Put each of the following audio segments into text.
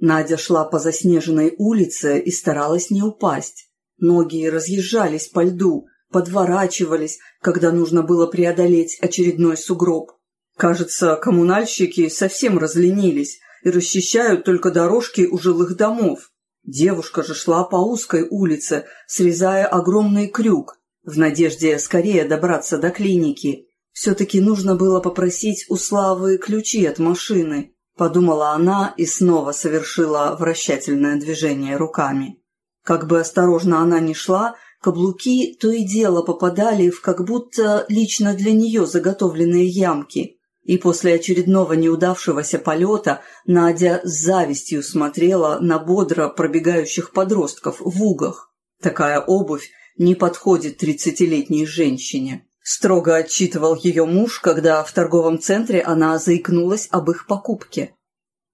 Надя шла по заснеженной улице и старалась не упасть. Ноги разъезжались по льду, подворачивались, когда нужно было преодолеть очередной сугроб. Кажется, коммунальщики совсем разленились и расчищают только дорожки у жилых домов. Девушка же шла по узкой улице, срезая огромный крюк, в надежде скорее добраться до клиники. Все-таки нужно было попросить у Славы ключи от машины, подумала она и снова совершила вращательное движение руками. Как бы осторожно она ни шла, каблуки то и дело попадали в как будто лично для нее заготовленные ямки. И после очередного неудавшегося полета Надя с завистью смотрела на бодро пробегающих подростков в угах. Такая обувь не подходит тридцатилетней женщине. Строго отчитывал ее муж, когда в торговом центре она заикнулась об их покупке.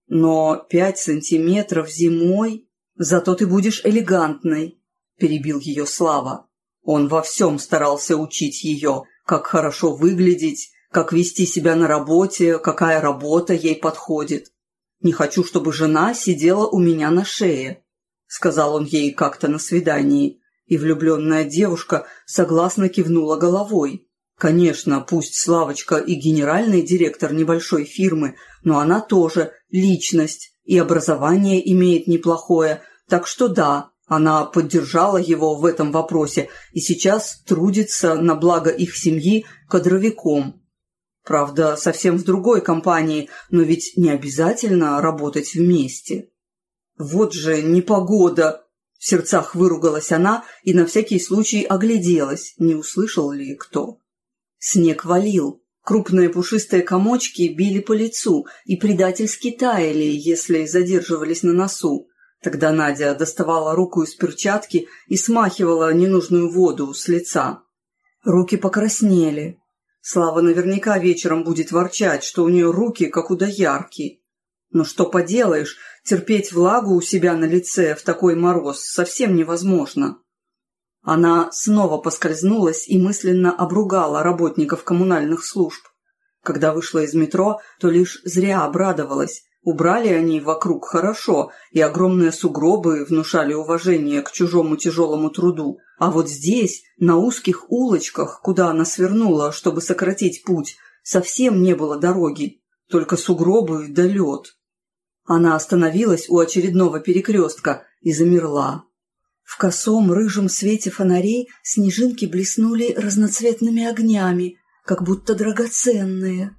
«Но пять сантиметров зимой... Зато ты будешь элегантной», — перебил ее Слава. Он во всем старался учить ее, как хорошо выглядеть, как вести себя на работе, какая работа ей подходит. «Не хочу, чтобы жена сидела у меня на шее», — сказал он ей как-то на свидании, и влюбленная девушка согласно кивнула головой. Конечно, пусть Славочка и генеральный директор небольшой фирмы, но она тоже личность и образование имеет неплохое, так что да, она поддержала его в этом вопросе и сейчас трудится на благо их семьи кадровиком. Правда, совсем в другой компании, но ведь не обязательно работать вместе. Вот же непогода! В сердцах выругалась она и на всякий случай огляделась, не услышал ли кто. Снег валил. Крупные пушистые комочки били по лицу и предательски таяли, если задерживались на носу. Тогда Надя доставала руку из перчатки и смахивала ненужную воду с лица. Руки покраснели. Слава наверняка вечером будет ворчать, что у нее руки как у доярки. Но что поделаешь, терпеть влагу у себя на лице в такой мороз совсем невозможно. Она снова поскользнулась и мысленно обругала работников коммунальных служб. Когда вышла из метро, то лишь зря обрадовалась. Убрали они вокруг хорошо, и огромные сугробы внушали уважение к чужому тяжелому труду. А вот здесь, на узких улочках, куда она свернула, чтобы сократить путь, совсем не было дороги, только сугробы да лед. Она остановилась у очередного перекрестка и замерла. В косом рыжем свете фонарей снежинки блеснули разноцветными огнями, как будто драгоценные.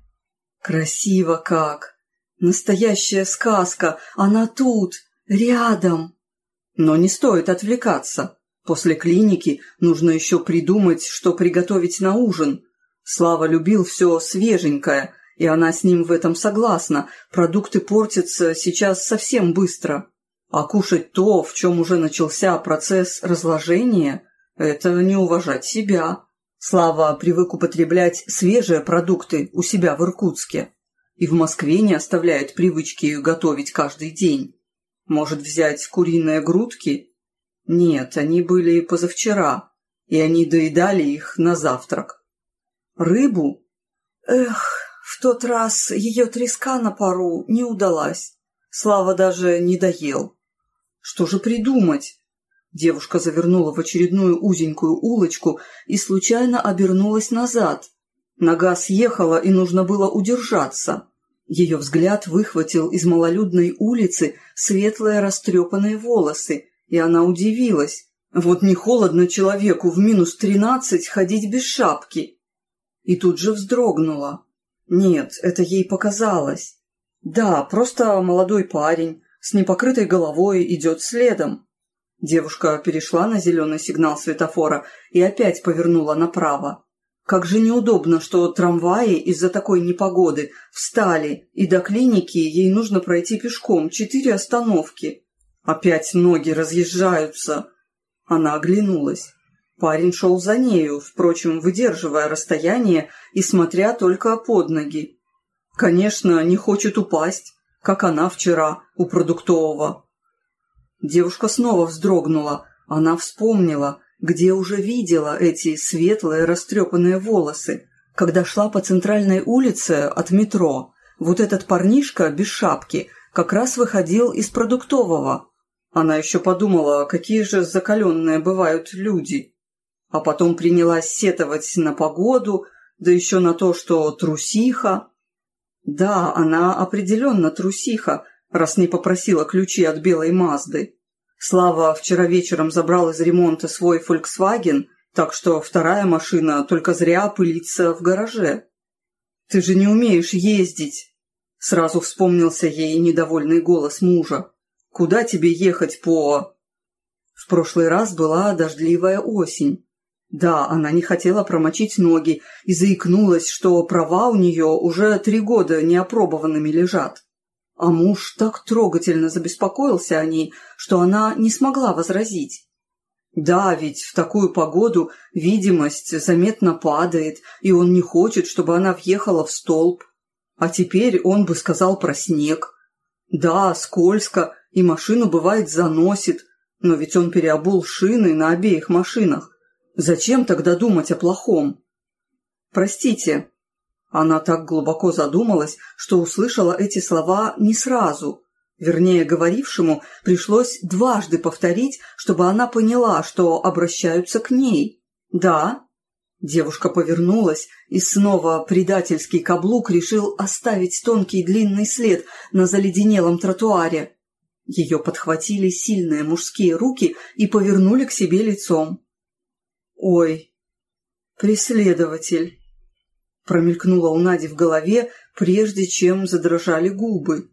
Красиво как! Настоящая сказка! Она тут, рядом! Но не стоит отвлекаться. После клиники нужно еще придумать, что приготовить на ужин. Слава любил все свеженькое, и она с ним в этом согласна. Продукты портятся сейчас совсем быстро. А кушать то, в чем уже начался процесс разложения, это не уважать себя. Слава привык употреблять свежие продукты у себя в Иркутске и в Москве не оставляет привычки готовить каждый день. Может взять куриные грудки? Нет, они были позавчера, и они доедали их на завтрак. Рыбу? Эх, в тот раз ее треска на пару не удалась. Слава даже не доел. Что же придумать? Девушка завернула в очередную узенькую улочку и случайно обернулась назад. Нога съехала, и нужно было удержаться. Ее взгляд выхватил из малолюдной улицы светлые растрепанные волосы, и она удивилась. Вот не холодно человеку в минус тринадцать ходить без шапки. И тут же вздрогнула. Нет, это ей показалось. Да, просто молодой парень, с непокрытой головой идет следом. Девушка перешла на зеленый сигнал светофора и опять повернула направо. Как же неудобно, что трамваи из-за такой непогоды встали, и до клиники ей нужно пройти пешком четыре остановки. Опять ноги разъезжаются. Она оглянулась. Парень шел за нею, впрочем, выдерживая расстояние и смотря только под ноги. Конечно, не хочет упасть как она вчера у продуктового. Девушка снова вздрогнула. Она вспомнила, где уже видела эти светлые растрепанные волосы, когда шла по центральной улице от метро. Вот этот парнишка без шапки, как раз выходил из продуктового. Она еще подумала, какие же закаленные бывают люди. А потом принялась сетовать на погоду, да еще на то, что трусиха. Да, она определенно трусиха, раз не попросила ключи от белой Мазды. Слава вчера вечером забрал из ремонта свой «Фольксваген», так что вторая машина только зря пылится в гараже. «Ты же не умеешь ездить!» Сразу вспомнился ей недовольный голос мужа. «Куда тебе ехать по...» В прошлый раз была дождливая осень. Да, она не хотела промочить ноги и заикнулась, что права у нее уже три года неопробованными лежат. А муж так трогательно забеспокоился о ней, что она не смогла возразить. Да, ведь в такую погоду видимость заметно падает, и он не хочет, чтобы она въехала в столб. А теперь он бы сказал про снег. Да, скользко, и машину бывает заносит, но ведь он переобул шины на обеих машинах. Зачем тогда думать о плохом? Простите, она так глубоко задумалась, что услышала эти слова не сразу. Вернее, говорившему пришлось дважды повторить, чтобы она поняла, что обращаются к ней. «Да?» Девушка повернулась, и снова предательский каблук решил оставить тонкий длинный след на заледенелом тротуаре. Ее подхватили сильные мужские руки и повернули к себе лицом. «Ой, преследователь!» промелькнуло у Нади в голове, прежде чем задрожали губы.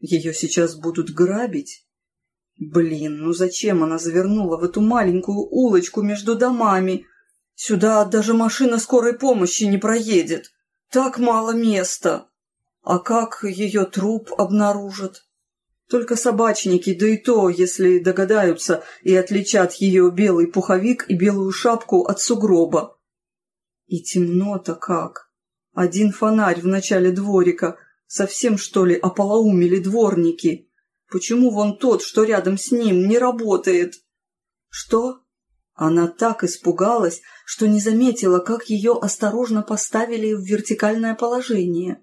Ее сейчас будут грабить? Блин, ну зачем она завернула в эту маленькую улочку между домами? Сюда даже машина скорой помощи не проедет. Так мало места. А как ее труп обнаружат? Только собачники, да и то, если догадаются и отличат ее белый пуховик и белую шапку от сугроба. И темно-то как. Один фонарь в начале дворика. Совсем, что ли, ополоумели дворники? Почему вон тот, что рядом с ним, не работает? Что? Она так испугалась, что не заметила, как ее осторожно поставили в вертикальное положение.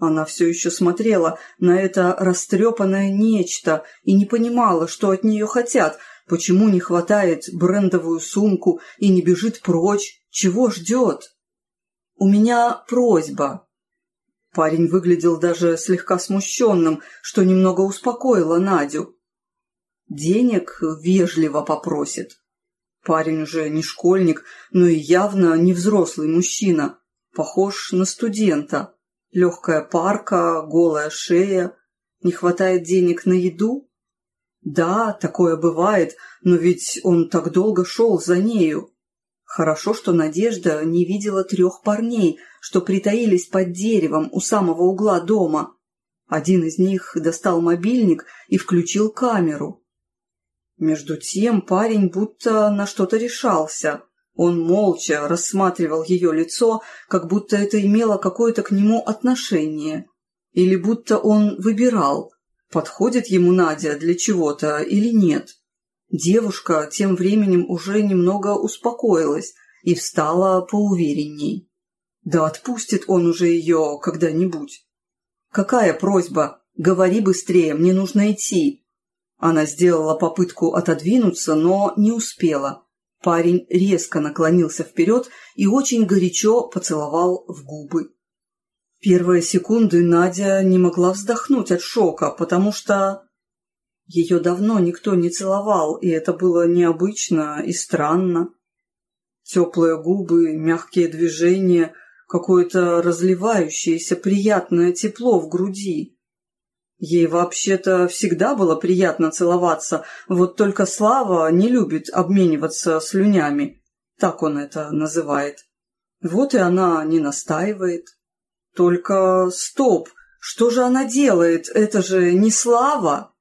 Она все еще смотрела на это растрепанное нечто и не понимала, что от нее хотят, Почему не хватает брендовую сумку и не бежит прочь? Чего ждет? У меня просьба. Парень выглядел даже слегка смущенным, что немного успокоило Надю. Денег вежливо попросит. Парень уже не школьник, но и явно не взрослый мужчина. Похож на студента. Легкая парка, голая шея. Не хватает денег на еду? Да, такое бывает, но ведь он так долго шел за нею. Хорошо, что Надежда не видела трех парней, что притаились под деревом у самого угла дома. Один из них достал мобильник и включил камеру. Между тем парень будто на что-то решался. Он молча рассматривал ее лицо, как будто это имело какое-то к нему отношение. Или будто он выбирал, подходит ему Надя для чего-то или нет. Девушка тем временем уже немного успокоилась и встала поуверенней. Да отпустит он уже ее когда-нибудь. «Какая просьба? Говори быстрее, мне нужно идти». Она сделала попытку отодвинуться, но не успела. Парень резко наклонился вперед и очень горячо поцеловал в губы. Первые секунды Надя не могла вздохнуть от шока, потому что ее давно никто не целовал, и это было необычно и странно. Теплые губы, мягкие движения, какое-то разливающееся приятное тепло в груди. Ей вообще-то всегда было приятно целоваться, вот только Слава не любит обмениваться слюнями. Так он это называет. Вот и она не настаивает. Только стоп! Что же она делает? Это же не Слава!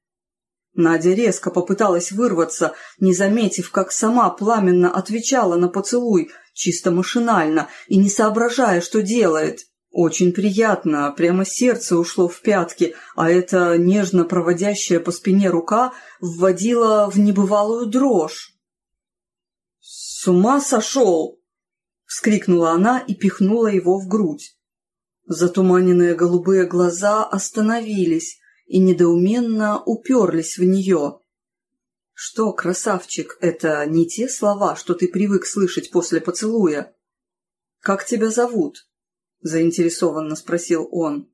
Надя резко попыталась вырваться, не заметив, как сама пламенно отвечала на поцелуй, чисто машинально, и не соображая, что делает. Очень приятно, прямо сердце ушло в пятки, а эта нежно проводящая по спине рука вводила в небывалую дрожь. «С ума сошел!» — вскрикнула она и пихнула его в грудь. Затуманенные голубые глаза остановились, и недоуменно уперлись в нее. «Что, красавчик, это не те слова, что ты привык слышать после поцелуя?» «Как тебя зовут?» — заинтересованно спросил он.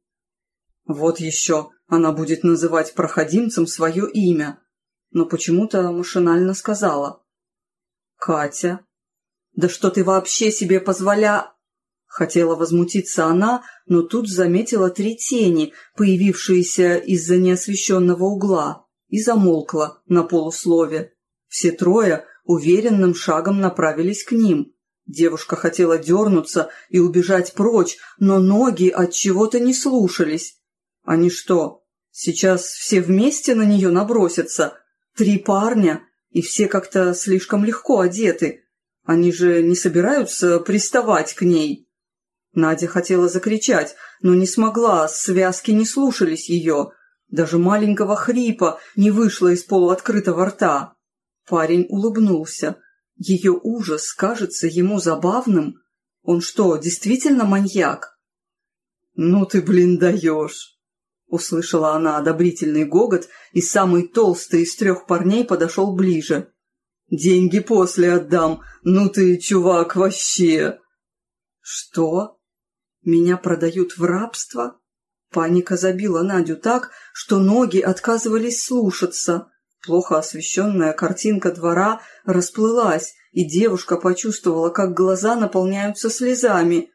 «Вот еще она будет называть проходимцем свое имя», но почему-то машинально сказала. «Катя, да что ты вообще себе позволя...» Хотела возмутиться она, но тут заметила три тени, появившиеся из-за неосвещенного угла, и замолкла на полуслове. Все трое уверенным шагом направились к ним. Девушка хотела дернуться и убежать прочь, но ноги от чего-то не слушались. Они что, сейчас все вместе на нее набросятся? Три парня, и все как-то слишком легко одеты. Они же не собираются приставать к ней. Надя хотела закричать, но не смогла, связки не слушались ее. Даже маленького хрипа не вышло из полуоткрытого рта. Парень улыбнулся. Ее ужас кажется ему забавным. Он что, действительно маньяк? «Ну ты, блин, даешь!» Услышала она одобрительный гогот, и самый толстый из трех парней подошел ближе. «Деньги после отдам, ну ты, чувак, вообще!» «Что?» Меня продают в рабство? Паника забила Надю так, что ноги отказывались слушаться. Плохо освещенная картинка двора расплылась, и девушка почувствовала, как глаза наполняются слезами.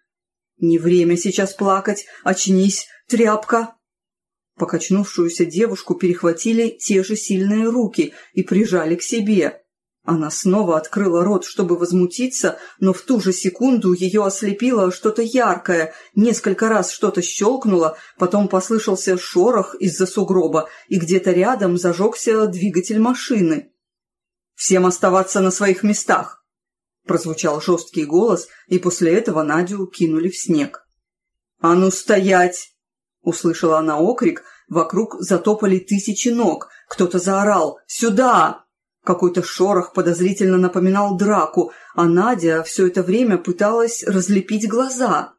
«Не время сейчас плакать! Очнись, тряпка!» Покачнувшуюся девушку перехватили те же сильные руки и прижали к себе. Она снова открыла рот, чтобы возмутиться, но в ту же секунду ее ослепило что-то яркое, несколько раз что-то щелкнуло, потом послышался шорох из-за сугроба, и где-то рядом зажегся двигатель машины. «Всем оставаться на своих местах!» Прозвучал жесткий голос, и после этого Надю кинули в снег. «А ну стоять!» Услышала она окрик, вокруг затопали тысячи ног, кто-то заорал «Сюда!» Какой-то шорох подозрительно напоминал драку, а Надя все это время пыталась разлепить глаза.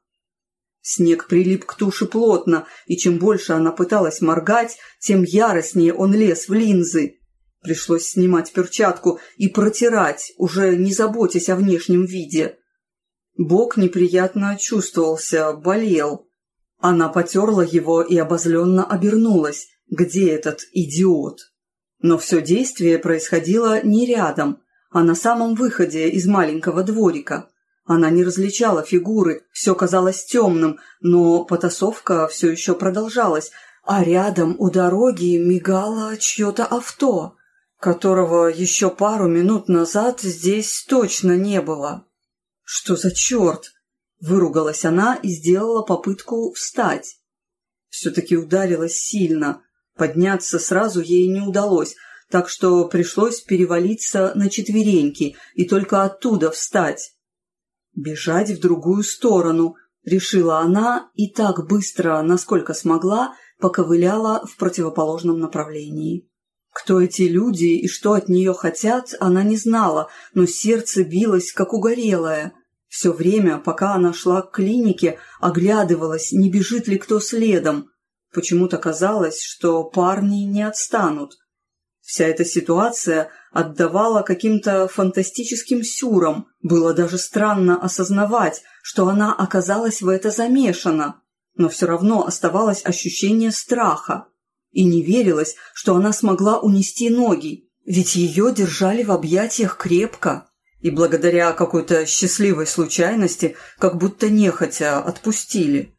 Снег прилип к туше плотно, и чем больше она пыталась моргать, тем яростнее он лез в линзы. Пришлось снимать перчатку и протирать, уже не заботясь о внешнем виде. Бок неприятно чувствовался, болел. Она потерла его и обозленно обернулась. Где этот идиот? Но все действие происходило не рядом, а на самом выходе из маленького дворика. Она не различала фигуры, все казалось темным, но потасовка все еще продолжалась, а рядом у дороги мигало чье-то авто, которого еще пару минут назад здесь точно не было. «Что за черт?» – выругалась она и сделала попытку встать. Все-таки ударилась сильно – Подняться сразу ей не удалось, так что пришлось перевалиться на четвереньки и только оттуда встать. «Бежать в другую сторону», — решила она и так быстро, насколько смогла, поковыляла в противоположном направлении. Кто эти люди и что от нее хотят, она не знала, но сердце билось, как угорелое. Все время, пока она шла к клинике, оглядывалась, не бежит ли кто следом. Почему-то казалось, что парни не отстанут. Вся эта ситуация отдавала каким-то фантастическим сюрам. Было даже странно осознавать, что она оказалась в это замешана. Но все равно оставалось ощущение страха. И не верилось, что она смогла унести ноги, ведь ее держали в объятиях крепко. И благодаря какой-то счастливой случайности, как будто нехотя отпустили.